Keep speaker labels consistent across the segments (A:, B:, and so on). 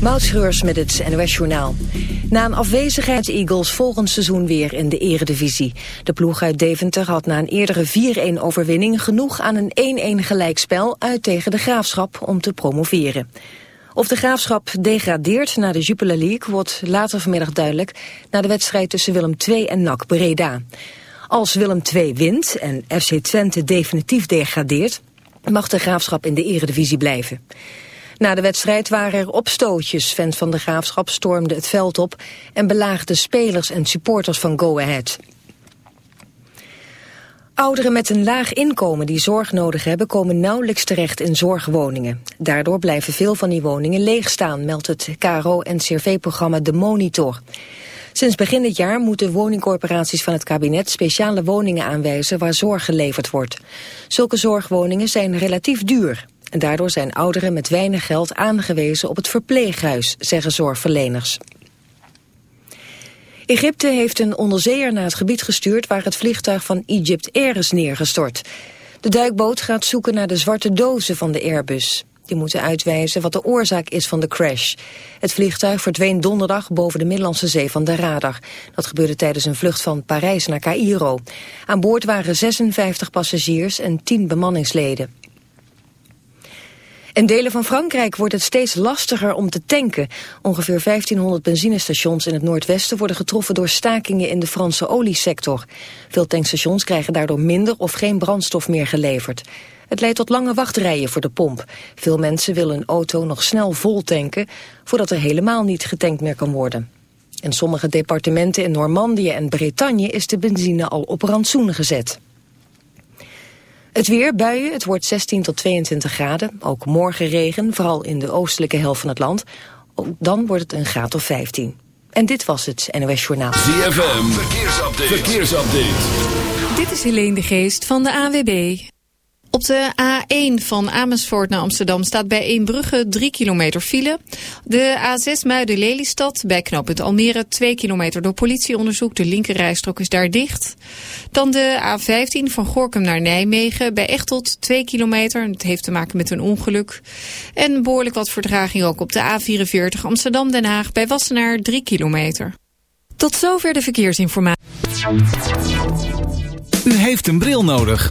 A: Moutschreurs met het NOS Journaal. Na een afwezigheid Eagles volgend seizoen weer in de eredivisie. De ploeg uit Deventer had na een eerdere 4-1 overwinning... genoeg aan een 1-1 gelijkspel uit tegen de Graafschap om te promoveren. Of de Graafschap degradeert naar de Jupiler League... wordt later vanmiddag duidelijk... na de wedstrijd tussen Willem II en NAC Breda. Als Willem II wint en FC Twente definitief degradeert... mag de Graafschap in de eredivisie blijven. Na de wedstrijd waren er opstootjes. Fans van de Graafschap stormden het veld op... en belaagden spelers en supporters van Go Ahead. Ouderen met een laag inkomen die zorg nodig hebben... komen nauwelijks terecht in zorgwoningen. Daardoor blijven veel van die woningen leeg staan... meldt het KRO-NCRV-programma De Monitor. Sinds begin dit jaar moeten woningcorporaties van het kabinet... speciale woningen aanwijzen waar zorg geleverd wordt. Zulke zorgwoningen zijn relatief duur... En daardoor zijn ouderen met weinig geld aangewezen op het verpleeghuis, zeggen zorgverleners. Egypte heeft een onderzeeër naar het gebied gestuurd waar het vliegtuig van Egypt Air is neergestort. De duikboot gaat zoeken naar de zwarte dozen van de Airbus. Die moeten uitwijzen wat de oorzaak is van de crash. Het vliegtuig verdween donderdag boven de Middellandse Zee van de radar. Dat gebeurde tijdens een vlucht van Parijs naar Cairo. Aan boord waren 56 passagiers en 10 bemanningsleden. In delen van Frankrijk wordt het steeds lastiger om te tanken. Ongeveer 1500 benzinestations in het noordwesten worden getroffen door stakingen in de Franse oliesector. Veel tankstations krijgen daardoor minder of geen brandstof meer geleverd. Het leidt tot lange wachtrijen voor de pomp. Veel mensen willen een auto nog snel vol tanken voordat er helemaal niet getankt meer kan worden. In sommige departementen in Normandië en Bretagne is de benzine al op rantsoen gezet. Het weer, buien, het wordt 16 tot 22 graden. Ook morgen regen, vooral in de oostelijke helft van het land. Dan wordt het een graad of 15. En dit was het NOS Journaal.
B: ZFM, verkeersupdate. verkeersupdate.
C: Dit is Helene de Geest van de AWB. Op de A1 van Amersfoort naar Amsterdam staat bij Eembrugge 3 kilometer file. De A6 Muiden-Lelystad bij knooppunt Almere 2 kilometer door politieonderzoek. De linkerrijstrook is daar dicht. Dan de A15 van Gorkum naar Nijmegen bij Echtelt 2 kilometer. Het heeft te maken met een ongeluk. En behoorlijk wat vertraging ook op de A44 Amsterdam-Den Haag bij Wassenaar 3 kilometer. Tot zover de verkeersinformatie.
D: U heeft een bril nodig.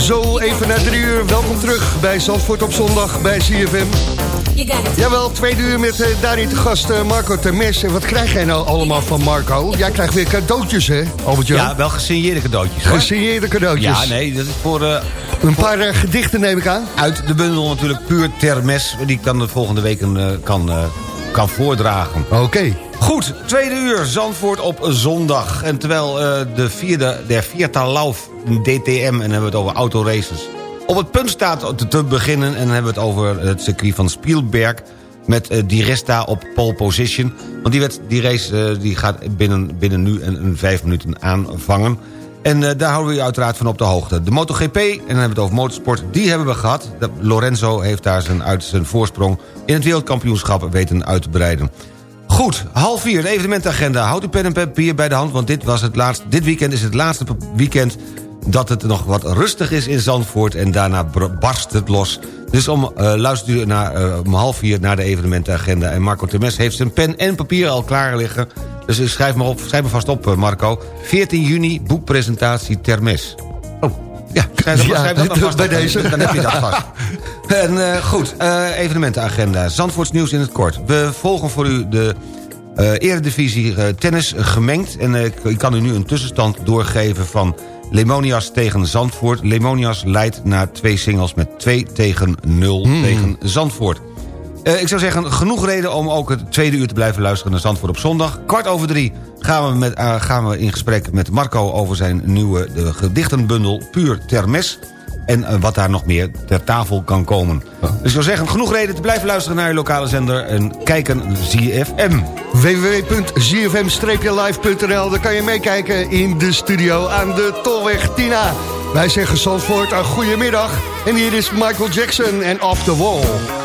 E: Zo, even na drie uur. Welkom terug bij Zandvoort op zondag bij CFM. Jawel, twee uur met uh, daarin te gast uh, Marco Termes. En wat krijg jij nou allemaal van Marco? Jij krijgt weer cadeautjes, hè, Albert Jan?
F: Ja, wel gesigneerde cadeautjes. Hoor.
E: Gesigneerde cadeautjes.
F: Ja, nee, dat is voor... Uh,
E: een paar gedichten neem ik aan.
F: Uit de bundel natuurlijk puur Termes, die ik dan de volgende weken kan, kan voordragen.
E: Oké.
F: Goed, tweede uur, Zandvoort op zondag. En terwijl uh, de vierde, der Vierta Lauf DTM, en dan hebben we het over autoraces... op het punt staat te, beginnen... en dan hebben we het over het circuit van Spielberg... met uh, Di Resta op pole position. Want die, werd, die race uh, die gaat binnen, binnen nu en, vijf minuten aanvangen... En daar houden we u uiteraard van op de hoogte. De MotoGP, en dan hebben we het over motorsport, die hebben we gehad. Lorenzo heeft daar zijn, uit zijn voorsprong in het wereldkampioenschap weten uit te breiden. Goed, half vier, de evenementagenda. Houd uw pen en papier bij de hand, want dit, was het laatste, dit weekend is het laatste weekend... dat het nog wat rustig is in Zandvoort en daarna barst het los. Dus om, uh, luistert u naar, uh, om half vier naar de evenementenagenda. En Marco Temes heeft zijn pen en papier al klaar liggen. Dus schrijf maar, op, schrijf maar vast op, Marco. 14 juni, boekpresentatie Termes. Oh, ja, schrijf, dat, ja, schrijf dat dan vast bij deze. Dan heb je dat vast. En uh, goed, uh, evenementenagenda. Zandvoorts nieuws in het kort. We volgen voor u de uh, eredivisie tennis gemengd. En ik kan u nu een tussenstand doorgeven van Lemonias tegen Zandvoort. Lemonias leidt na twee singles met 2 tegen 0 hmm. tegen Zandvoort. Ik zou zeggen, genoeg reden om ook het tweede uur te blijven luisteren naar Zandvoort op zondag. Kwart over drie gaan we, met, uh, gaan we in gesprek met Marco over zijn nieuwe de gedichtenbundel Puur Termes en uh, wat daar nog meer ter tafel kan komen. Oh. Dus ik zou zeggen, genoeg reden te blijven luisteren naar je lokale zender... en kijken ZFM.
E: www.zfm-live.nl, daar kan je meekijken in de studio aan de Tolweg Tina. Wij zeggen Zandvoort een goedemiddag. En hier is Michael Jackson en Off the Wall.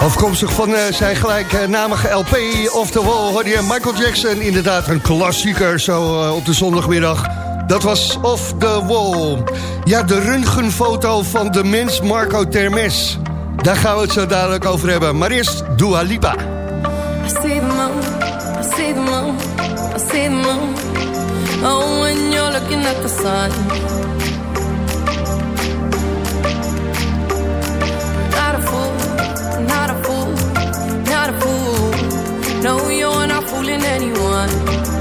G: Afkomstig van uh, zijn gelijknamige LP of the Wall hoorde je Michael Jackson. Inderdaad een klassieker zo uh, op de zondagmiddag. Dat was Off the Wall. Ja, de röntgenfoto van de mens Marco Termes. Daar gaan we het zo dadelijk over hebben. Maar eerst Dua Lipa. I see the. Oh, when you're looking at the. Fooling anyone.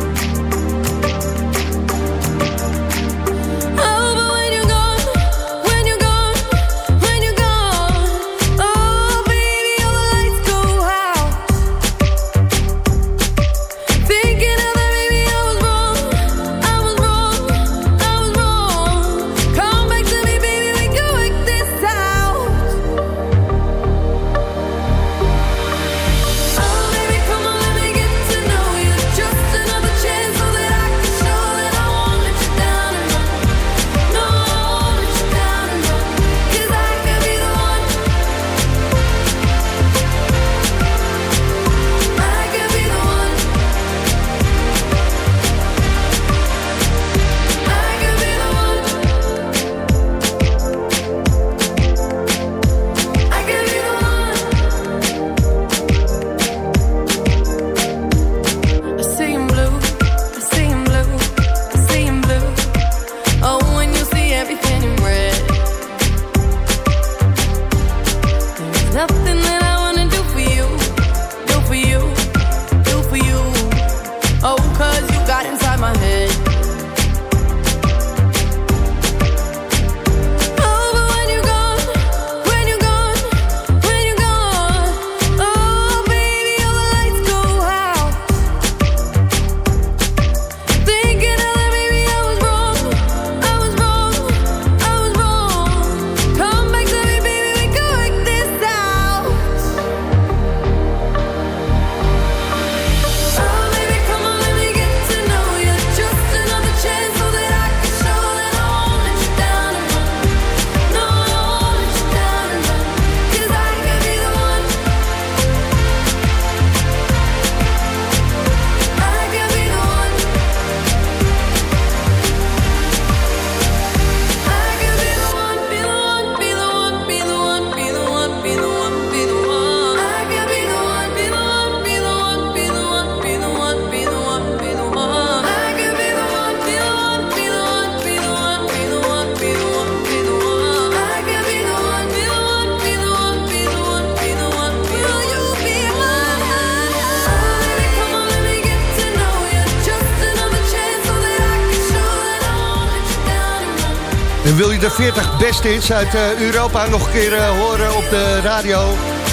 G: 40 beste hits uit uh, Europa nog een keer uh, horen op de radio?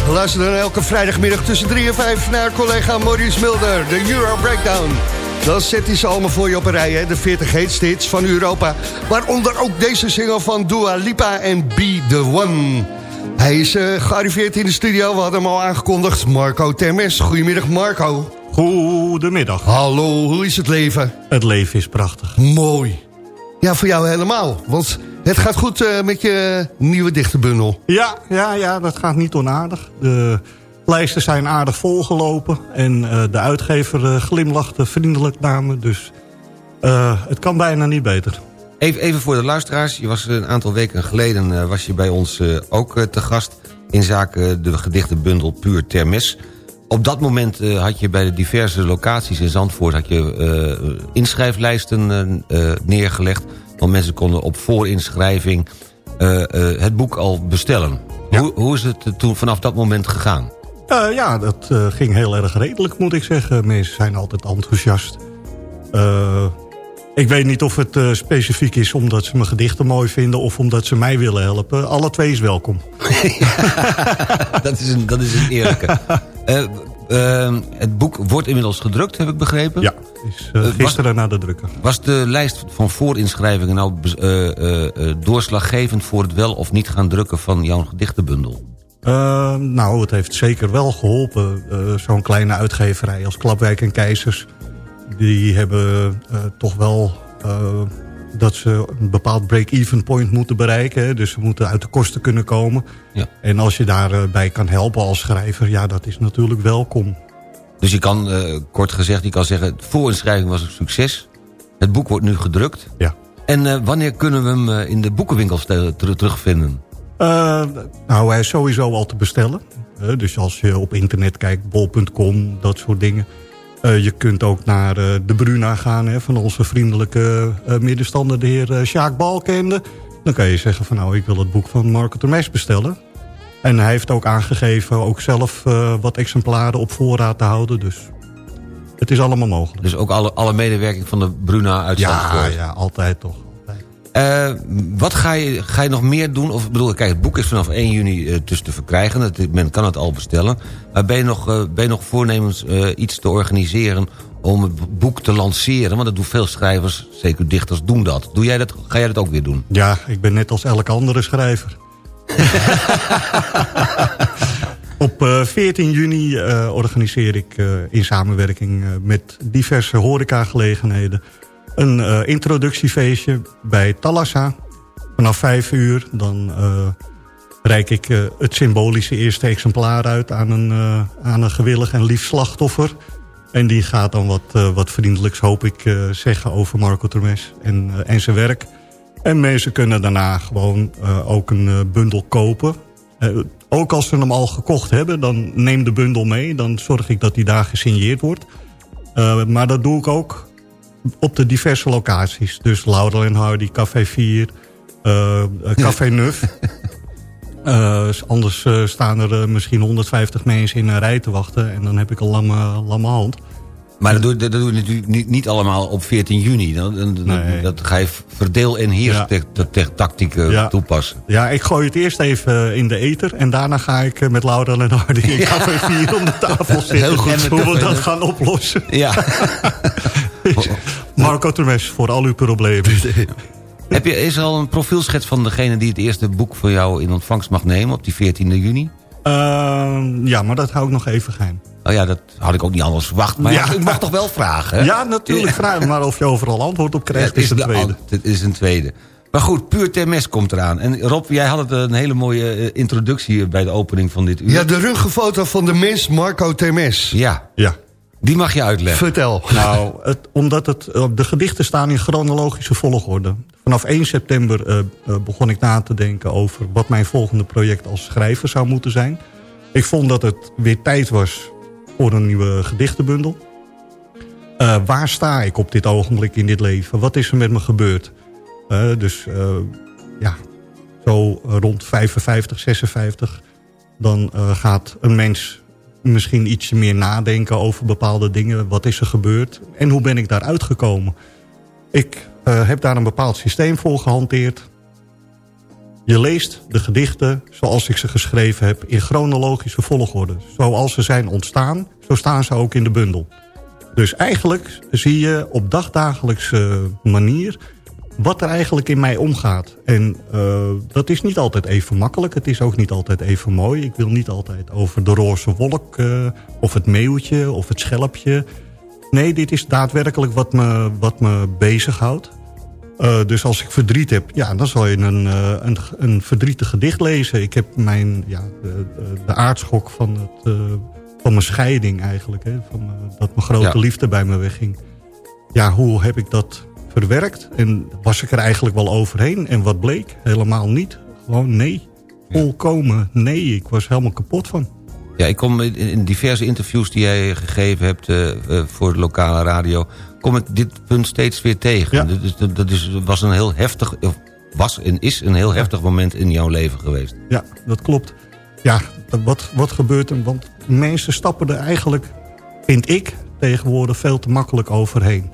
G: Luister dan elke vrijdagmiddag tussen 3 en 5 naar collega Maurice Mulder, de Euro Breakdown. Dan zet hij ze allemaal voor je op een rij, hè? de 40 heetste hits van Europa. Waaronder ook deze single van Dua Lipa en Be The One. Hij is uh, gearriveerd in de studio, we hadden hem al aangekondigd. Marco Termes, goedemiddag Marco.
H: Goedemiddag.
G: Hallo, hoe is het leven?
H: Het leven is prachtig.
G: Mooi. Ja, voor jou helemaal. Want het gaat goed uh, met je nieuwe dichterbundel.
H: Ja, ja, ja, dat gaat niet onaardig. De lijsten zijn aardig volgelopen. En uh, de uitgever uh, glimlachte vriendelijk naar me. Dus het kan bijna niet beter.
F: Even, even voor de luisteraars. Je was een aantal weken geleden was je bij ons ook te gast... in zaken de gedichtenbundel Puur Termes. Op dat moment had je bij de diverse locaties in Zandvoort... had je inschrijflijsten neergelegd want mensen konden op voorinschrijving uh, uh, het boek al bestellen. Hoe, hoe, is het toen vanaf dat moment gegaan?
H: Uh, ja, dat ging heel erg redelijk, moet ik zeggen. Mensen zijn altijd enthousiast. ik weet niet of het specifiek is omdat ze mijn gedichten mooi vinden... of omdat ze mij willen helpen. Alle twee is welkom.
F: dat, is een, dat is een eerlijke. Uh, het boek wordt inmiddels gedrukt, heb ik begrepen.
H: Ja, is uh, gisteren was, naar de drukker.
F: Was de lijst van voorinschrijvingen nou uh, doorslaggevend... voor het wel of niet gaan drukken van jouw gedichtenbundel?
H: nou, het heeft zeker wel geholpen. Zo'n kleine uitgeverij als Klapwijk en Keizers... die hebben toch wel dat ze een bepaald break-even point moeten bereiken. Hè. Dus ze moeten uit de kosten kunnen komen.
F: Ja.
H: En als je daarbij kan helpen als schrijver, ja, dat is natuurlijk welkom.
F: Dus je kan, eh, kort gezegd, je kan zeggen... voorinschrijving was een succes. Het boek wordt nu gedrukt.
H: Ja.
F: En eh, wanneer kunnen we hem eh, in de boekenwinkels te- ter- terugvinden?
H: Eh, nou, hij is sowieso al te bestellen. Eh, dus als je op internet kijkt, bol.com, dat soort dingen. Eh, je kunt ook naar eh, de Bruna gaan hè, van onze vriendelijke eh, middenstander, de heer Sjaak Balkende. Dan kan je zeggen van nou, ik wil het boek van Marco Termes bestellen. En hij heeft ook aangegeven ook zelf wat exemplaren op voorraad te houden. Dus het is allemaal mogelijk.
F: Dus ook alle, alle medewerking van de Bruna uit
H: Ja, ja, altijd toch.
F: Eh, wat ga je, ga je nog meer doen? Of ik bedoel, kijk, het boek is vanaf 1 juni eh, dus te verkrijgen. Het, men kan het al bestellen. Maar ben je nog, eh, ben je nog voornemens iets te organiseren om het boek te lanceren? Want dat doen veel schrijvers, zeker dichters, doen dat. Doe jij dat. Ga jij dat ook weer doen?
H: Ja, ik ben net als elke andere schrijver. Op eh, 14 juni organiseer ik in samenwerking met diverse horecagelegenheden... een eh, introductiefeestje bij Talassa. Vanaf 5 uur dan eh, reik ik eh, het symbolische eerste exemplaar uit... aan een, aan een gewillig en lief slachtoffer... En die gaat dan wat, wat vriendelijks, hoop ik, zeggen over Marco Termes en, en zijn werk. En mensen kunnen daarna gewoon ook een bundel kopen. Ook als ze hem al gekocht hebben, dan neem de bundel mee. Dan zorg ik dat die daar gesigneerd wordt. Maar dat doe ik ook op de diverse locaties. Dus Laurel en Hardy, Café 4, eh, eh, Café Nuf. Eh, anders staan er misschien 150 mensen in een rij te wachten. En dan heb ik een lamme, lamme hand.
F: Maar dat doe, dat doe je natuurlijk niet, niet allemaal op 14 juni. Dan, dan-
H: Nee.
F: Dat ga je verdeel- en heers
H: Ja.
F: toepassen.
H: Ja, ik gooi het eerst even in de eter. En daarna ga ik met Laurel en Hardy in Café 4 om de tafel zitten.
F: Heel goed.
H: Hoe we dat gaan oplossen.
F: Ja.
H: Marco Termes, voor al uw problemen.
F: Heb je, is er al een profielschets van degene die het eerste boek voor jou in ontvangst mag nemen op die 14 juni?
H: Ehm, ja, maar dat hou ik nog even geheim.
F: Oh ja, dat had ik ook niet anders verwacht. Maar ja,
H: Ja.
F: ik mag toch wel vragen? hè?
H: Ja, natuurlijk vragen. Maar of je overal antwoord op krijgt, is een
F: de
H: tweede.
F: Het is een tweede. Maar goed, puur TMS komt eraan. En Rob, jij had het een hele mooie eh, introductie bij de opening van dit uur.
I: Ja, de ruggenfoto van de mens Marco Termes.
F: Ja,
H: Ja.
F: Die mag je uitleggen.
I: Vertel.
H: Nou, het, omdat het, eh, de gedichten staan in chronologische volgorde. Vanaf 1 september eh, eh, begon ik na te denken over wat mijn volgende project als schrijver zou moeten zijn. Ik vond dat het weer tijd was voor een nieuwe gedichtenbundel. Waar sta ik op dit ogenblik in dit leven? Wat is er met me gebeurd? Dus ja, zo rond 55, 56... dan gaat een mens misschien ietsje meer nadenken over bepaalde dingen. Wat is er gebeurd en hoe ben ik daar uitgekomen? Ik eh, heb daar een bepaald systeem voor gehanteerd. Je leest de gedichten zoals ik ze geschreven heb in chronologische volgorde. Zoals ze zijn ontstaan, zo staan ze ook in de bundel. Dus eigenlijk zie je op dagdagelijkse manier wat er eigenlijk in mij omgaat. En eh, dat is niet altijd even makkelijk. Het is ook niet altijd even mooi. Ik wil niet altijd over de roze wolk... eh, of het meeuwtje of het schelpje. Nee, dit is daadwerkelijk wat me, wat me bezighoudt. Eh, dus als ik verdriet heb, ja, dan zal je een, een, een verdrietig gedicht lezen. Ik heb mijn, ja, de, de, aardschok van, het, van mijn scheiding eigenlijk. Hè, van, dat mijn grote
F: Ja.
H: liefde bij me wegging. Ja, hoe heb ik dat verwerkt? En was ik er eigenlijk wel overheen? En wat bleek? Helemaal niet. Gewoon nee. Volkomen nee. Ik was helemaal kapot van.
F: Ja, ik kom in, diverse interviews die jij gegeven hebt eh, eh, voor de lokale radio... kom ik dit punt steeds weer tegen.
H: Ja.
F: Dat, is, dat is, was een heel heftig... of was en is een heel heftig moment in jouw leven geweest.
H: Ja, dat klopt. Ja, wat, wat gebeurt er? Want mensen stappen er eigenlijk, vind ik, tegenwoordig veel te makkelijk overheen.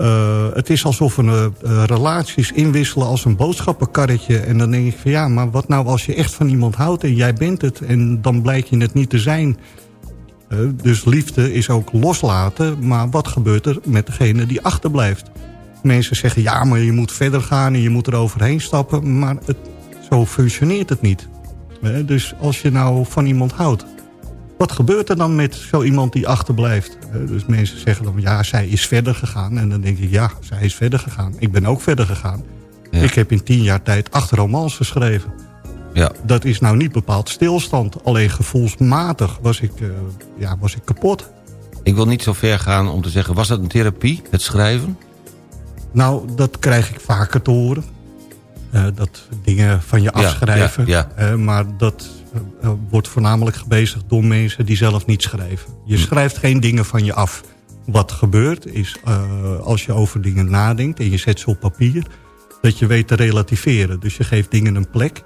H: Eh, het is alsof we eh, eh, relaties inwisselen als een boodschappenkarretje. En dan denk ik van ja, maar wat nou als je echt van iemand houdt en jij bent het... en dan blijkt je het niet te zijn. Dus liefde is ook loslaten, maar wat gebeurt er met degene die achterblijft? Mensen zeggen ja, maar je moet verder gaan en je moet er overheen stappen. Maar het, zo functioneert het niet. Dus als je nou van iemand houdt... wat gebeurt er dan met zo iemand die achterblijft? dus mensen zeggen dan, ja, zij is verder gegaan. En dan denk ik, ja, zij is verder gegaan. Ik ben ook verder gegaan. Ik heb in tien jaar tijd acht romans geschreven.
F: Ja.
H: Dat is nou niet bepaald stilstand. Alleen gevoelsmatig was ik, uh, ja, was ik kapot.
F: Ik wil niet zo ver gaan om te zeggen... was dat een therapie, het schrijven?
H: Nou, dat krijg ik vaker te horen. Uh, dat dingen van je afschrijven.
F: Ja, ja,
H: uh, maar dat wordt voornamelijk gebezigd door mensen die zelf niet schrijven. Je hm. schrijft geen dingen van je af. Wat gebeurt is, als je over dingen nadenkt en je zet ze op papier... dat je weet te relativeren. Dus je geeft dingen een plek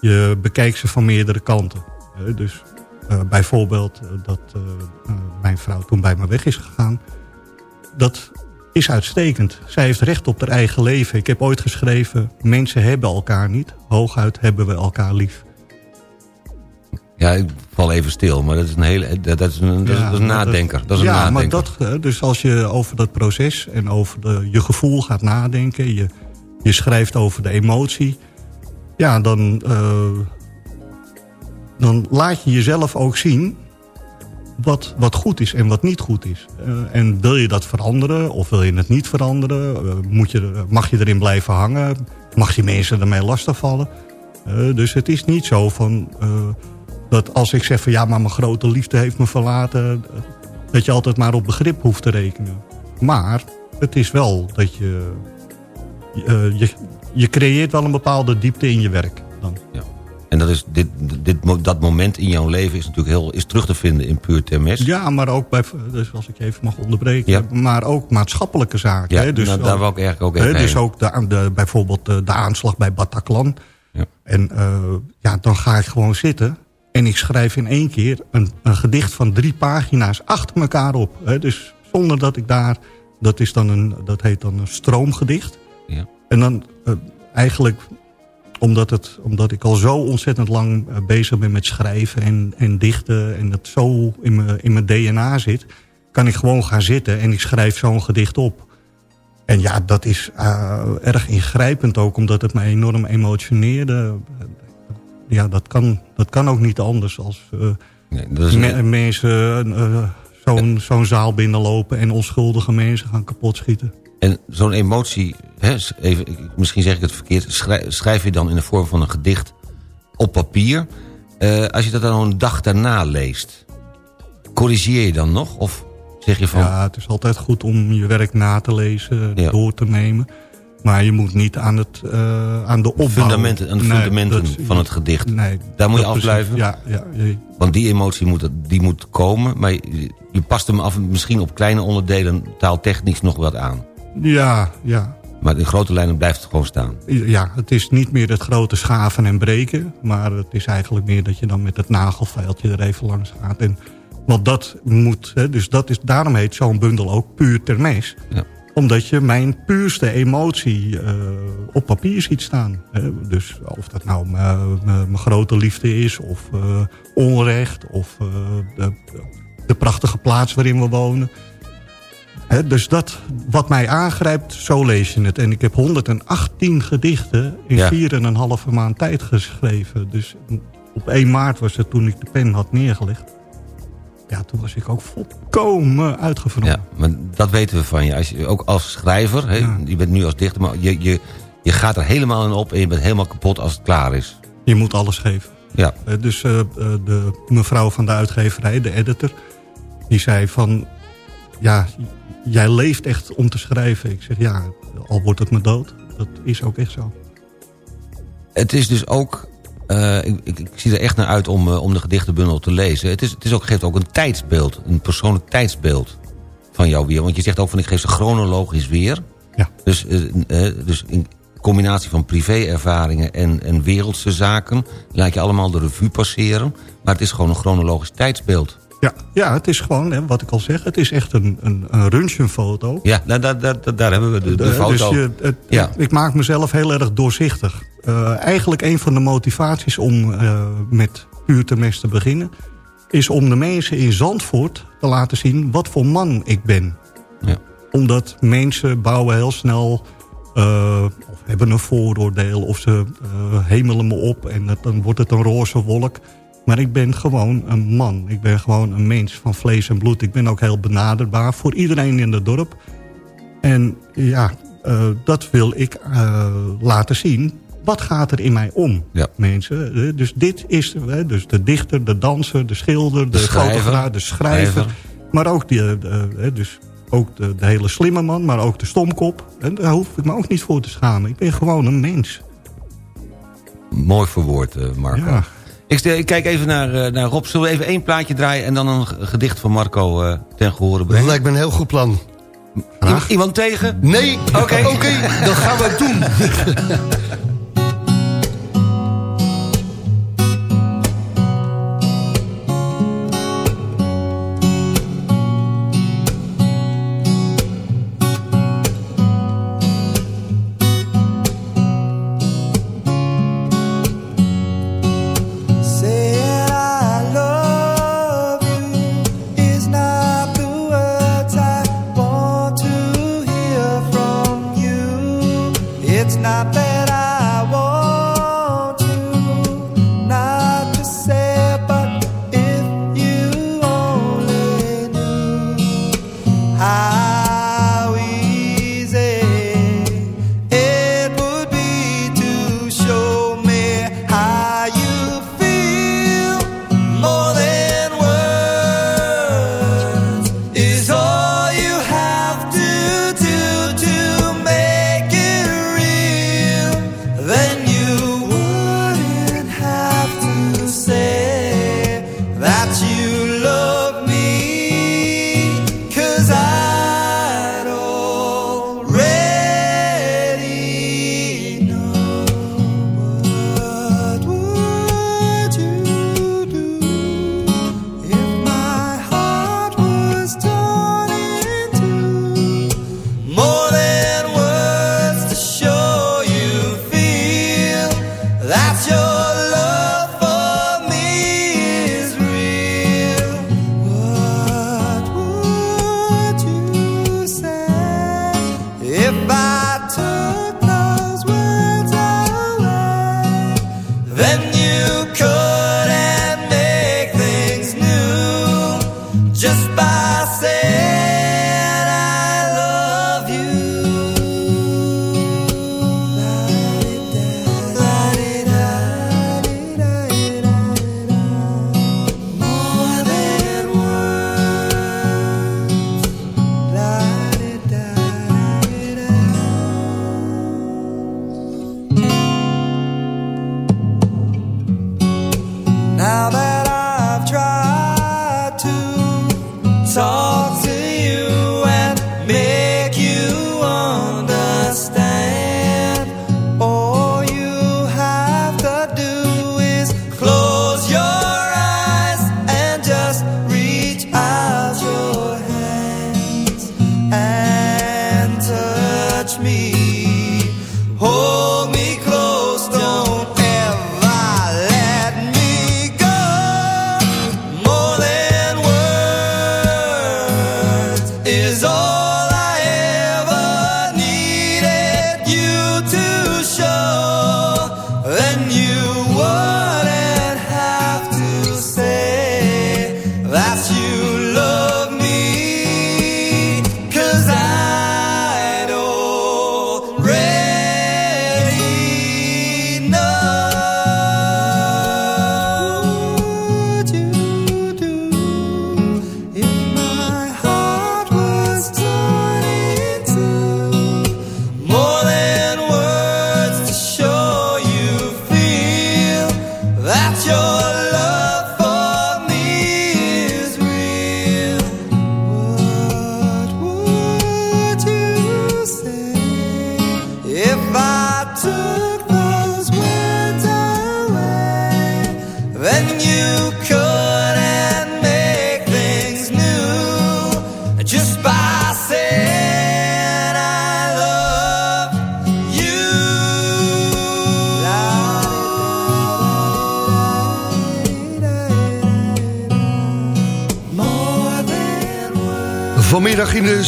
H: je bekijkt ze van meerdere kanten. dus uh, bijvoorbeeld dat mijn vrouw toen bij me weg is gegaan. Dat is uitstekend. Zij heeft recht op haar eigen leven. Ik heb ooit geschreven, mensen hebben elkaar niet. Hooguit hebben we elkaar lief.
F: Ja, ik val even stil, maar dat is een hele, dat is een, dat is een nadenker. Dat, is een
H: ja,
F: nadenker.
H: maar dat, dus als je over dat proces en over de, je gevoel gaat nadenken... Je, je schrijft over de emotie ja, dan, uh, dan laat je jezelf ook zien wat, wat goed is en wat niet goed is. Uh, en wil je dat veranderen of wil je het niet veranderen? Uh, moet je, mag je erin blijven hangen? Mag die mensen ermee lastigvallen? dus het is niet zo van dat als ik zeg van ja, maar mijn grote liefde heeft me verlaten... dat je altijd maar op begrip hoeft te rekenen. Maar het is wel dat je, je, je creëert wel een bepaalde diepte in je werk. Dan.
F: Ja. En dat, is dit, dit, dat moment in jouw leven is natuurlijk heel is terug te vinden in Puur TMS.
H: Ja, maar ook bij, dus als ik je even mag onderbreken, ja. maar ook maatschappelijke zaken.
F: Ja,
H: hè? Dus,
F: nou, daar wil ik eigenlijk ook even
H: hè, Dus ook de, de, bijvoorbeeld de, de, aanslag bij Bataclan.
F: Ja.
H: En uh, ja, dan ga ik gewoon zitten en ik schrijf in één keer een, een gedicht van drie pagina's achter elkaar op. Hè? Dus zonder dat ik daar, dat, is dan een, dat heet dan een stroomgedicht.
F: Ja.
H: En dan uh, eigenlijk, omdat, het, omdat ik al zo ontzettend lang uh, bezig ben met schrijven en, en dichten... en dat zo in mijn, in mijn DNA zit, kan ik gewoon gaan zitten en ik schrijf zo'n gedicht op. En ja, dat is uh, erg ingrijpend ook, omdat het me enorm emotioneerde. Ja, dat kan, dat kan ook niet anders als
F: nee, dat is
H: me mensen zo'n zo'n zaal binnenlopen... en onschuldige mensen gaan kapotschieten.
F: En zo'n emotie, hè, even, misschien zeg ik het verkeerd... schrijf je dan in de vorm van een gedicht op papier. Uh, als je dat dan een dag daarna leest... corrigeer je dan nog? Of zeg je van...
H: Ja, het is altijd goed om je werk na te lezen, ja. door te nemen. Maar je moet niet aan, het, uh, aan de opbouw...
F: Fundamenten, aan de fundamenten nee, dat, van het gedicht.
H: Nee,
F: Daar moet je afblijven.
H: Ja, ja,
F: Want die emotie moet, die moet komen. Maar je, je past hem af misschien op kleine onderdelen taaltechnisch nog wat aan.
H: Ja, ja.
F: Maar in grote lijnen blijft het gewoon staan.
H: Ja, het is niet meer het grote schaven en breken. Maar het is eigenlijk meer dat je dan met het nagelveiltje er even langs gaat. En, want dat moet, hè, dus dat is, daarom heet zo'n bundel ook puur termes.
F: Ja.
H: Omdat je mijn puurste emotie uh, op papier ziet staan. Hè. Dus of dat nou mijn grote liefde is, of uh, onrecht, of uh, de, de prachtige plaats waarin we wonen. He, dus dat wat mij aangrijpt, zo lees je het. En ik heb 118 gedichten in
F: Ja.
H: 4,5 maand tijd geschreven. Dus op 1 maart was het toen ik de pen had neergelegd. Ja, toen was ik ook volkomen uitgevroren.
F: Ja, maar dat weten we van je. Als je ook als schrijver, hè,
H: Ja.
F: je bent nu als dichter... maar je, je, je gaat er helemaal in op en je bent helemaal kapot als het klaar is.
H: Je moet alles geven.
F: Ja,
H: Eh, Dus eh, eh, de mevrouw van de uitgeverij, de editor... die zei van... ja, jij leeft echt om te schrijven. Ik zeg, ja, al wordt het me dood. Dat is ook echt zo.
F: het is dus ook... eh, ik, ik, ik zie er echt naar uit om, eh, om de gedichtenbundel te lezen. Het, is, het is ook, geeft ook een tijdsbeeld, een persoonlijk tijdsbeeld van jou weer. Want je zegt ook van ik geef ze chronologisch weer.
H: Ja.
F: Dus, eh, dus in combinatie van privéervaringen en, en wereldse zaken... laat je allemaal de revue passeren. Maar het is gewoon een chronologisch tijdsbeeld.
H: Ja, ja het is gewoon, hè, wat ik al zeg... het is echt een, een, een röntgenfoto.
F: Ja, daar, daar, daar, daar hebben we de, de
H: Eh,
F: foto.
H: Dus je, het,
F: Ja.
H: ik maak mezelf heel erg doorzichtig. Eh, eigenlijk een van de motivaties om eh, met puur te mes te beginnen... is om de mensen in Zandvoort te laten zien wat voor man ik ben.
F: Ja.
H: Omdat mensen bouwen heel snel... eh, of hebben een vooroordeel of ze hemelen me op... en dan wordt het een roze wolk. Maar ik ben gewoon een man. Ik ben gewoon een mens van vlees en bloed. Ik ben ook heel benaderbaar voor iedereen in het dorp. En ja, uh, dat wil ik uh, laten zien. Wat gaat er in mij om, ja. mensen? Dus dit is dus de dichter, de danser, de schilder, de, de fotograaf, de schrijver. schrijver. Maar ook, die, dus ook de, de, hele slimme man, maar ook de stomkop. En daar hoef ik me ook niet voor te schamen. Ik ben gewoon een mens.
F: Mooi verwoord, Marco. Ja. Ik, ik, kijk even naar, uh, naar Rob. Zullen we even één plaatje draaien... en dan een gedicht van Marco uh, ten gehore brengen?
I: Dat lijkt me een heel goed plan.
F: Iemand tegen?
I: Nee.
F: Oké, okay.
I: okay, dan gaan we het doen.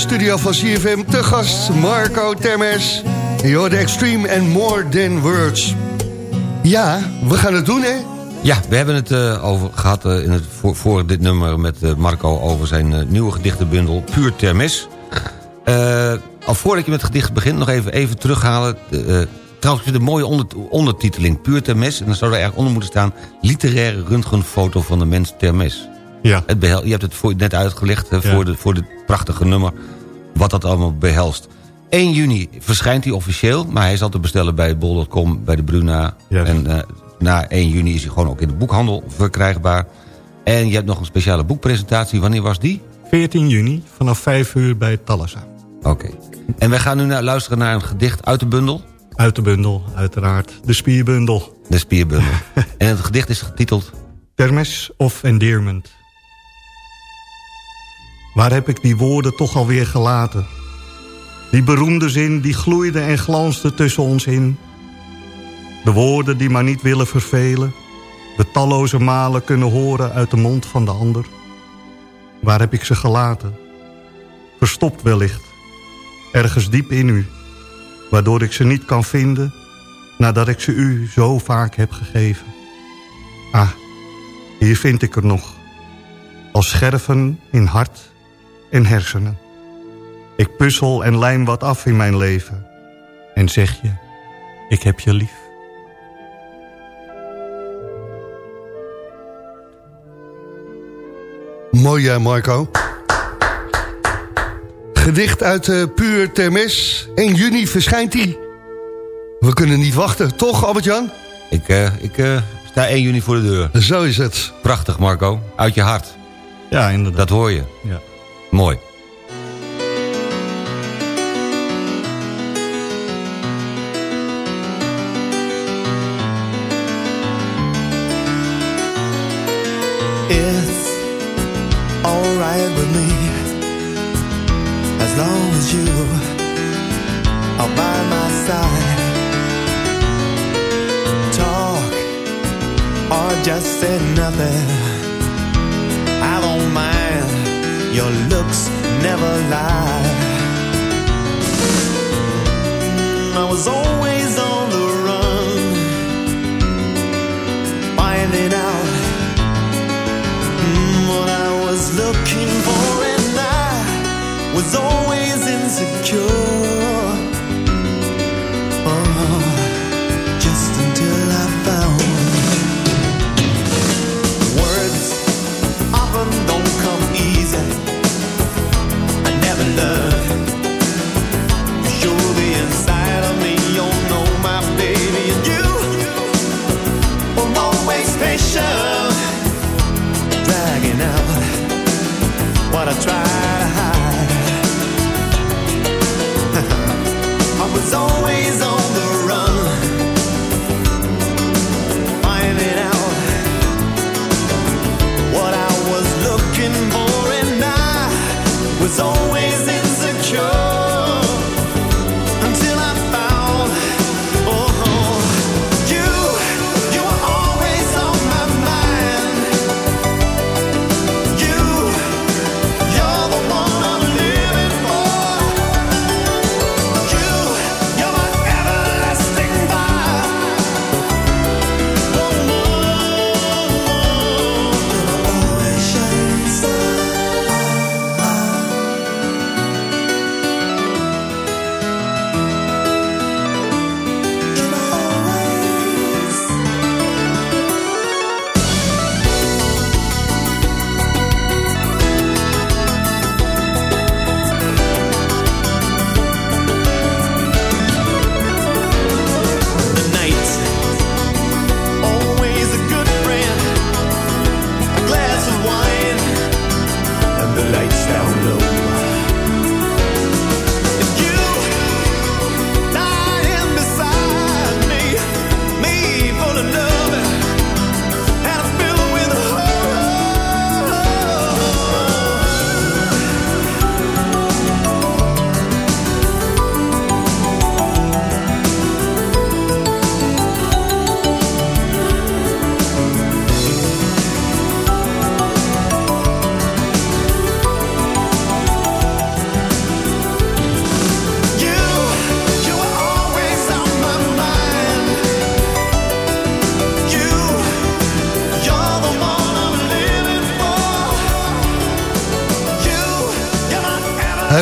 I: studio van CFM te gast Marco Termes. You're the extreme and more than words. Ja, we gaan het doen hè.
F: Ja, we hebben het uh, over gehad uh, in het, voor, dit nummer met uh, Marco... over zijn nieuwe gedichtenbundel Puur Termes. al voordat je met het gedicht begint, nog even, even terughalen... trouwens, ik vind een mooie onder, ondertiteling, Puur Termes... en dan zou er eigenlijk onder moeten staan... literaire röntgenfoto van de mens Termes.
H: Ja.
F: Het behel, je hebt het voor, net uitgelegd ja. voor, de, voor dit prachtige nummer... wat dat allemaal behelst. 1 juni verschijnt hij officieel, maar hij is al te bestellen bij bol.com, bij de Bruna... En, na 1 juni is hij gewoon ook in de boekhandel verkrijgbaar. En je hebt nog een speciale boekpresentatie. Wanneer was die?
H: 14 juni, vanaf 5 uur bij Talassa.
F: Oké. Okay. En wij gaan nu naar, luisteren naar een gedicht uit de bundel?
H: Uit de bundel, uiteraard. De spierbundel.
F: De spierbundel. en het gedicht is getiteld?
H: Termes of Endearment. Waar heb ik die woorden toch alweer gelaten? Die beroemde zin die gloeide en glansde tussen ons in... De woorden die maar niet willen vervelen. De talloze malen kunnen horen uit de mond van de ander. Waar heb ik ze gelaten? Verstopt wellicht. Ergens diep in u. Waardoor ik ze niet kan vinden nadat ik ze u zo vaak heb gegeven. Ah, hier vind ik er nog. Als scherven in hart en hersenen. Ik puzzel en lijm wat af in mijn leven. En zeg je, ik heb je lief.
I: Mooi, Marco. Gedicht uit uh, Puur Termes. 1 juni verschijnt hij. We kunnen niet wachten, toch Albert-Jan?
F: Ik, uh, ik uh, sta 1 juni voor de deur.
I: Zo is het.
F: Prachtig, Marco. Uit je hart.
H: Ja, inderdaad.
F: Dat hoor je.
H: Ja.
F: Mooi.
J: It's alright with me. As long as you are by my side. Talk or just say nothing. I don't mind Your looks never lie I was always on the run Finding out mm, what I was looking for, and I was always insecure.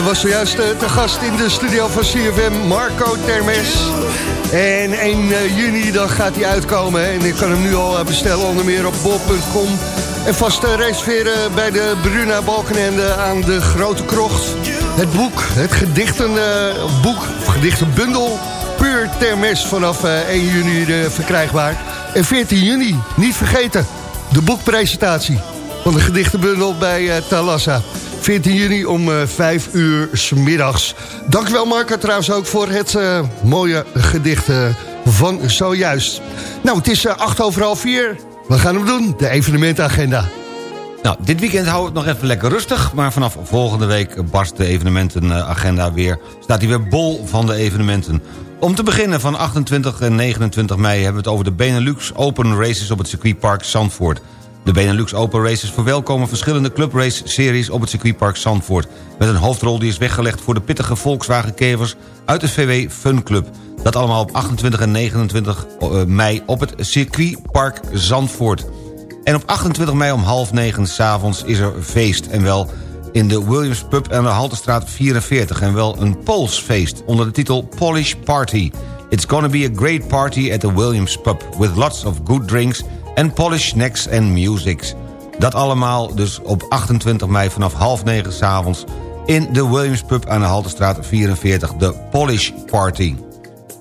K: Was zojuist eh, te gast in de studio van CFM, Marco Termes. En 1 eh, juni dan gaat hij uitkomen. En ik kan hem nu al eh, bestellen, onder meer op bol.com. En vast eh, reserveren bij de Bruna Balkenende aan de Grote Krocht. Het boek, het gedichtenboek, gedichtenbundel... Puur Termes vanaf eh, 1 juni eh, verkrijgbaar. En 14 juni, niet vergeten, de boekpresentatie van de gedichtenbundel bij eh, Talassa. 14 juni om eh 5 uur s middags. Dankjewel Marco trouwens ook voor het eh, mooie gedicht eh, van zojuist. Nou, het is eh, 8 over half 4. We gaan hem doen, de evenementenagenda.
F: Nou, dit weekend houden we het nog even lekker rustig... maar vanaf volgende week barst de evenementenagenda weer... staat hij weer bol van de evenementen. Om te beginnen van 28 en 29 mei... hebben we het over de Benelux Open Races op het circuitpark Zandvoort. De Benelux Open Races verwelkomen verschillende clubrace-series... op het circuitpark Zandvoort... met een hoofdrol die is weggelegd voor de pittige Volkswagen-kevers... uit de VW Fun Club. Dat allemaal op 28 en 29 mei op het circuitpark Zandvoort... En op 28 mei om half negen s'avonds is er feest. En wel in de Williams Pub aan de Haltestraat 44. En wel een Pools feest onder de titel Polish Party. It's gonna be a great party at the Williams Pub. With lots of good drinks and Polish snacks and musics. Dat allemaal dus op 28 mei vanaf half negen s'avonds... in de Williams Pub aan de Haltestraat 44. De Polish Party.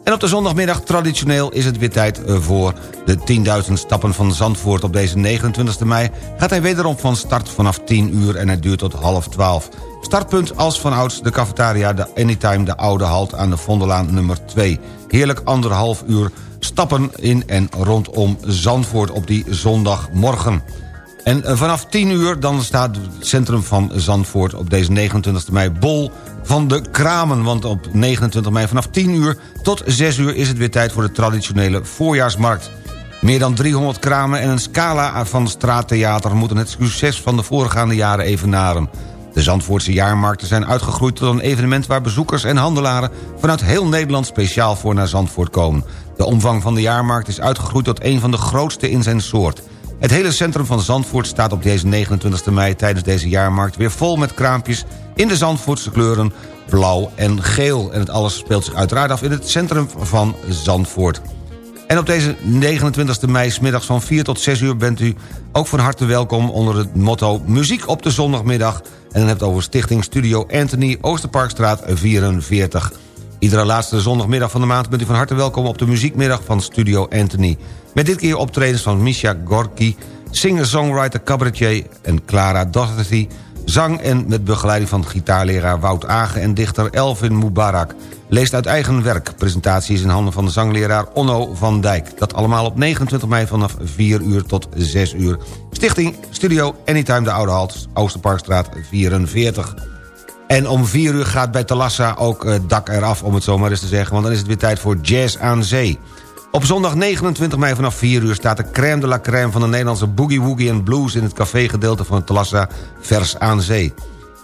F: En op de zondagmiddag traditioneel is het weer tijd eh, voor de 10.000 stappen van Zandvoort. Op deze 29 mei gaat hij wederom van start vanaf 10 uur en het duurt tot half 12. Startpunt als vanouds de cafetaria de Anytime de Oude Halt aan de Vondelaan nummer 2. Heerlijk anderhalf uur stappen in en rondom Zandvoort op die zondagmorgen. En eh, vanaf 10 uur dan staat het centrum van Zandvoort op deze 29 mei bol van de kramen. Want op 29 mei vanaf 10 uur tot 6 uur is het weer tijd voor de traditionele voorjaarsmarkt. Meer dan 300 kramen en een scala van straattheater moeten het succes van de voorgaande jaren evenaren. De Zandvoortse jaarmarkten zijn uitgegroeid tot een evenement waar bezoekers en handelaren vanuit heel Nederland speciaal voor naar Zandvoort komen. De omvang van de jaarmarkt is uitgegroeid tot een van de grootste in zijn soort. Het hele centrum van Zandvoort staat op deze 29 mei tijdens deze jaarmarkt weer vol met kraampjes in de Zandvoortse kleuren blauw en geel. En het alles speelt zich uiteraard af in het centrum van Zandvoort. En op deze 29 mei, 's middags van 4 tot 6 uur... bent u ook van harte welkom onder het motto Muziek op de zondagmiddag. En dan hebt het over Stichting Studio Anthony, Oosterparkstraat 44. Iedere laatste zondagmiddag van de maand bent u van harte welkom... op de muziekmiddag van Studio Anthony. Met dit keer optredens van Misha Gorky... singer-songwriter, cabaretier en Clara Doherty... zang en met begeleiding van gitaarleraar Wout Agen... en dichter Elvin Mubarak. Leest uit eigen werk. Presentatie is in handen van de zangleraar Onno van Dijk. Dat allemaal op 29 mei vanaf 4 uur tot 6 uur. Stichting Studio Anytime de Oude Halt, Oosterparkstraat 44. En om 4 uur gaat bij Talassa ook het dak eraf, om het zo maar eens te zeggen... want dan is het weer tijd voor Jazz aan Zee. Op zondag 29 mei vanaf 4 uur staat de crème de la crème... van de Nederlandse boogie woogie en blues... in het cafégedeelte van Talassa vers aan zee.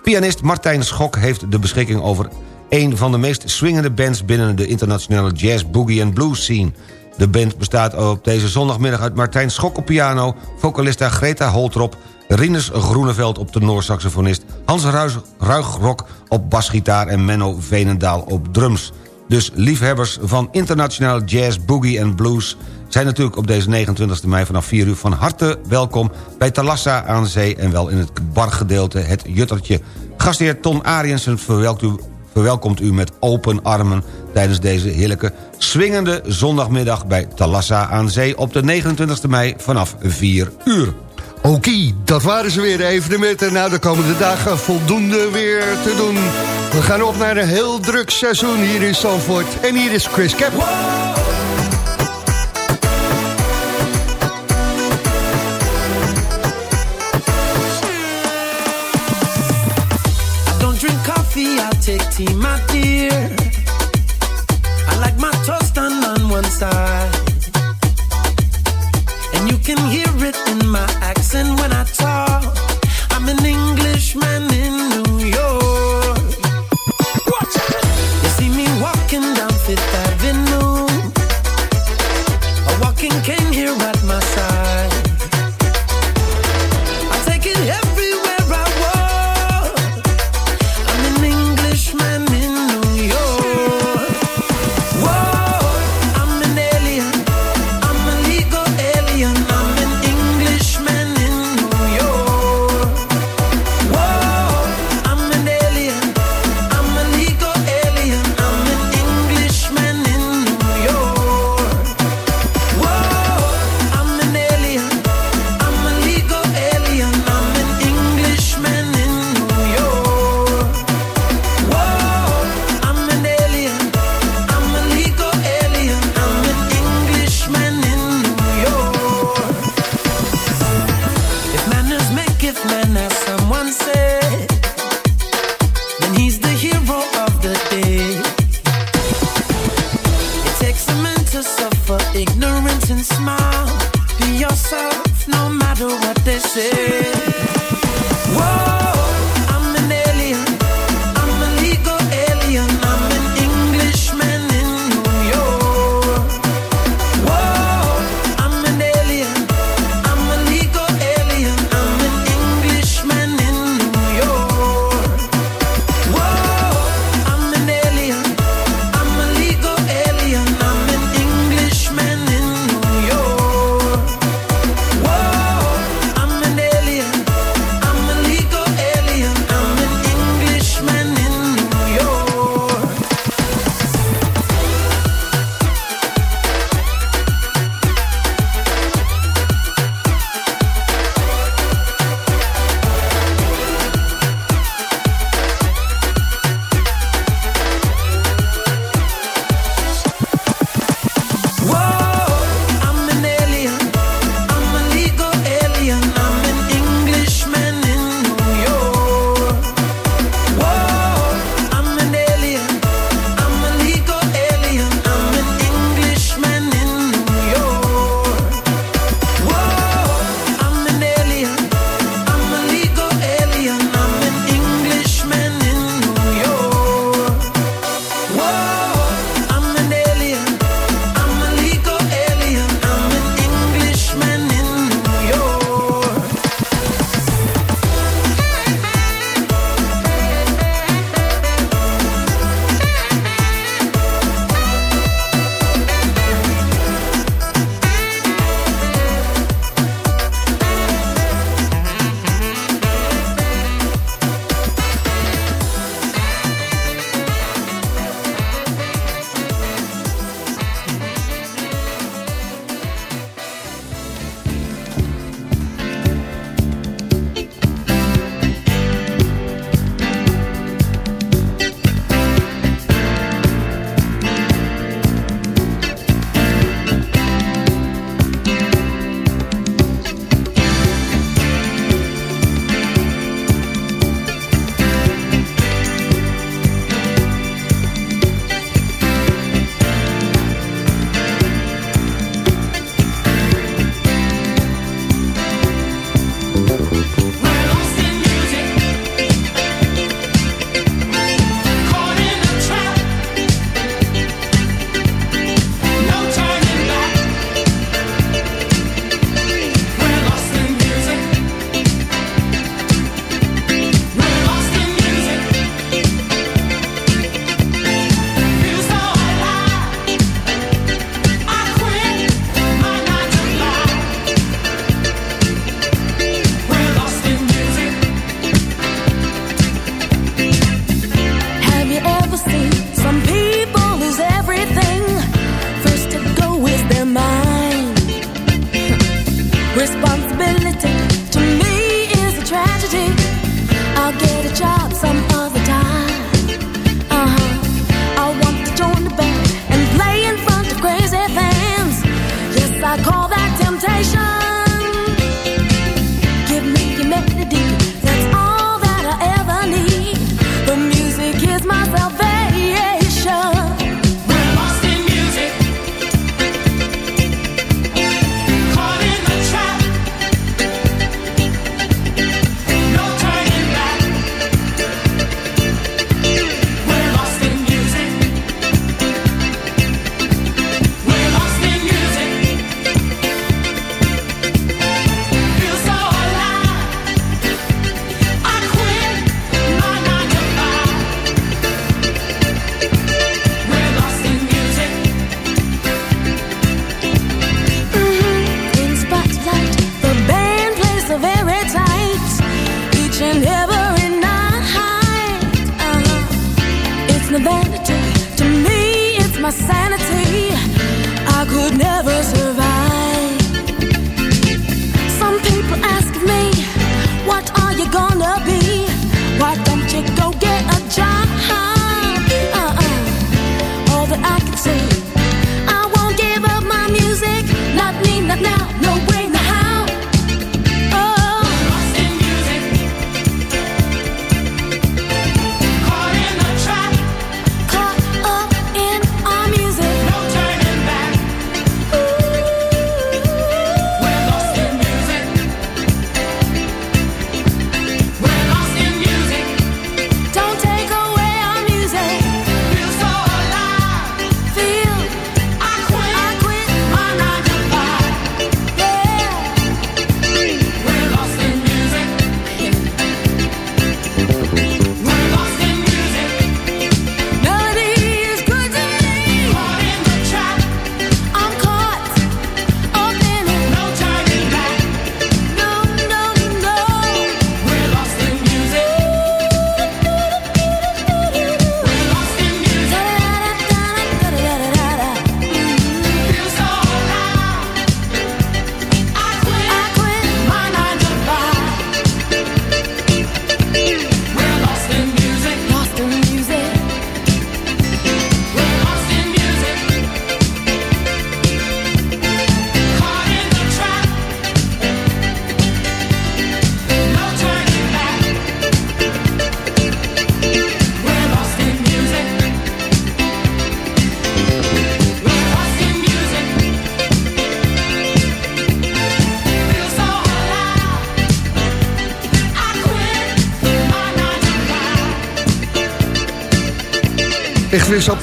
F: Pianist Martijn Schok heeft de beschikking over... een van de meest swingende bands binnen de internationale jazz, boogie en blues scene. De band bestaat op deze zondagmiddag uit Martijn Schok op piano... vocalista Greta Holtrop, Rinus Groeneveld op tenorsaxofonist... Hans Ruis- Ruigrok op basgitaar en Menno Venendaal op drums. Dus liefhebbers van internationaal jazz, boogie en blues... zijn natuurlijk op deze 29 mei vanaf 4 uur van harte welkom... bij Talassa aan zee en wel in het bargedeelte Het Juttertje. Gastheer Ton Ariensen verwelkomt u, verwelkomt u met open armen... tijdens deze heerlijke swingende zondagmiddag bij Talassa aan zee... op de 29 mei vanaf 4 uur.
K: Oké, dat waren ze weer, de evenementen. Nou, de komende dagen voldoende weer te doen. We gaan op naar een heel druk seizoen hier in Zandvoort. En hier is Chris Cap.
J: I don't drink coffee, I take tea, my dear. I like my toast on one side. And you can hear it in my accent when I talk. I'm an Englishman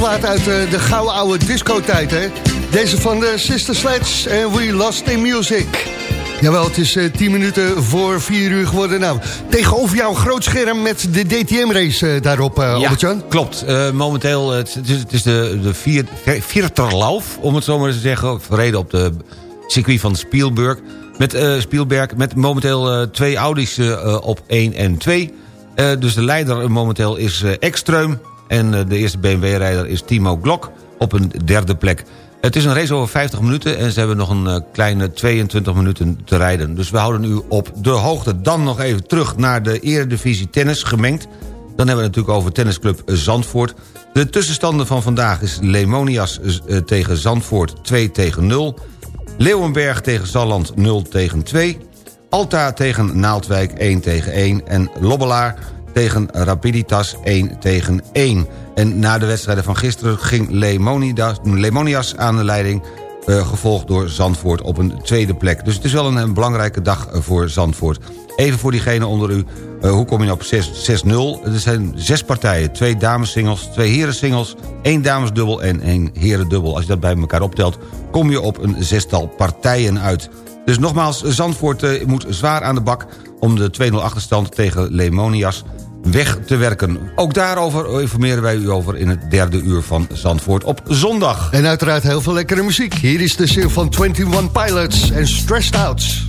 K: plaat uit eh, de gouden oude discotijd, hè? Deze van de Sister Sledge en We Lost in Music. Jawel, het is eh, 10 minuten voor 4 uur geworden. Nou, tegenover jou een groot scherm met de DTM-race eh, daarop, eh Albert-Jan.
F: klopt. Eh, momenteel, het, is, het is de, de vier, Vierterlauf, om het zo maar te zeggen. Verreden op de circuit van Spielberg. Met, eh, Spielberg, met momenteel eh, twee Audi's eh, op 1 en 2. Eh, dus de leider momenteel is eh Ekström. En eh, de eerste BMW-rijder is Timo Glock op een derde plek. Het is een race over 50 minuten en ze hebben nog een eh, kleine 22 minuten te rijden. Dus we houden u op de hoogte. Dan nog even terug naar de eredivisie tennis gemengd. Dan hebben we het natuurlijk over tennisclub Zandvoort. De tussenstanden van vandaag is Lemonias eh, tegen Zandvoort 2 tegen 0. Leeuwenberg tegen Zalland 0 tegen 2. Alta tegen Naaldwijk 1 tegen 1. En Lobbelaar tegen Rapiditas 1 tegen 1. En na de wedstrijden van gisteren ging Lemonidas, Lemonias aan de leiding... eh, gevolgd door Zandvoort op een tweede plek. Dus het is wel een, belangrijke dag eh, voor Zandvoort. Even voor diegenen onder u, eh, hoe kom je op 6 6-0? Er zijn zes partijen, twee damessingles, twee herensingles... één damesdubbel en één herendubbel. Als je dat bij elkaar optelt, kom je op een zestal partijen uit. Dus nogmaals, Zandvoort moet zwaar aan de bak... om de 2-0 achterstand tegen Lemonias weg te werken. Ook daarover informeren wij u over in het derde uur van Zandvoort op zondag.
K: En uiteraard heel veel lekkere muziek. Hier is de zin van 21 Pilots en Stressed Out.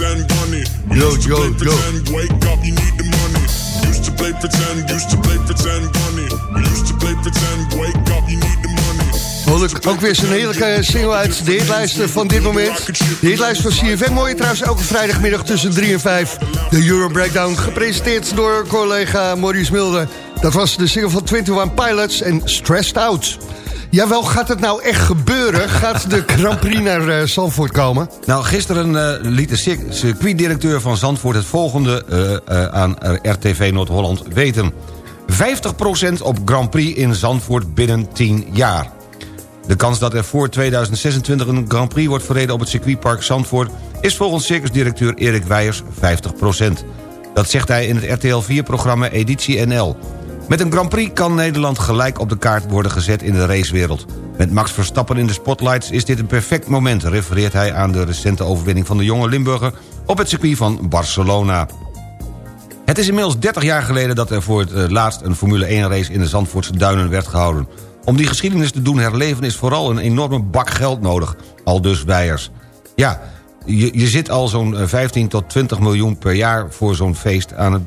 L: pretend, bunny.
I: Yo,
L: to
I: yo,
L: play
I: yo.
L: pretend, wake up, you need the money. Used to play pretend, used to play pretend, bunny. Used to play pretend, wake up, you need the money.
I: Ook, ook weer zo'n heerlijke single uit de hitlijsten van dit moment. De hitlijst van CFM mooi trouwens elke vrijdagmiddag tussen 3 en 5. De Euro Breakdown, gepresenteerd door collega Maurice Mulder. Dat was de single van 21 Pilots en Stressed Out. Jawel, gaat het nou echt gebeuren? Gaat de Grand Prix naar eh, Zandvoort komen?
F: Nou, gisteren eh, liet de cir- circuitdirecteur van Zandvoort het volgende eh, aan RTV Noord-Holland weten. 50% op Grand Prix in Zandvoort binnen 10 jaar. De kans dat er voor 2026 een Grand Prix wordt verreden op het circuitpark Zandvoort... is volgens circusdirecteur Erik Weijers 50%. Dat zegt hij in het RTL 4-programma Editie NL. Met een Grand Prix kan Nederland gelijk op de kaart worden gezet in de racewereld. Met Max Verstappen in de spotlights is dit een perfect moment... refereert hij aan de recente overwinning van de jonge Limburger... op het circuit van Barcelona. Het is inmiddels 30 jaar geleden dat er voor het eh, laatst een Formule 1 race in de Zandvoortse Duinen werd gehouden. Om die geschiedenis te doen herleven is vooral een enorme bak geld nodig, al dus Weijers. Ja, je, je zit al zo'n eh, 15 tot 20 miljoen per jaar voor zo'n feest aan het,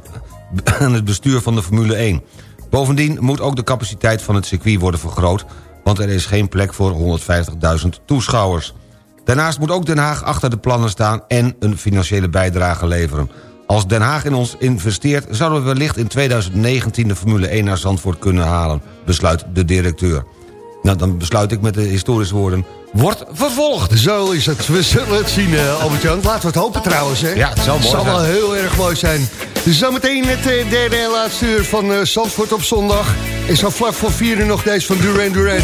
F: aan het bestuur van de Formule 1. Bovendien moet ook de capaciteit van het circuit worden vergroot, want er is geen plek voor 150.000 toeschouwers. Daarnaast moet ook Den Haag achter de plannen staan en een financiële bijdrage leveren. Als Den Haag in ons investeert, zouden we wellicht in 2019 de Formule 1 naar Zandvoort kunnen halen, besluit de directeur. Nou, dan besluit ik met de historische woorden, wordt vervolgd.
I: Zo is het. We zullen het zien, eh, Albert-Jan. Laten we het hopen trouwens. Hè?
F: Ja, het zal mooi
I: zal wel heel erg mooi zijn. Dus zometeen het eh, derde en laatste uur van eh, Zandvoort op zondag. En zo vlak voor vier uur nog deze van Duran Duran.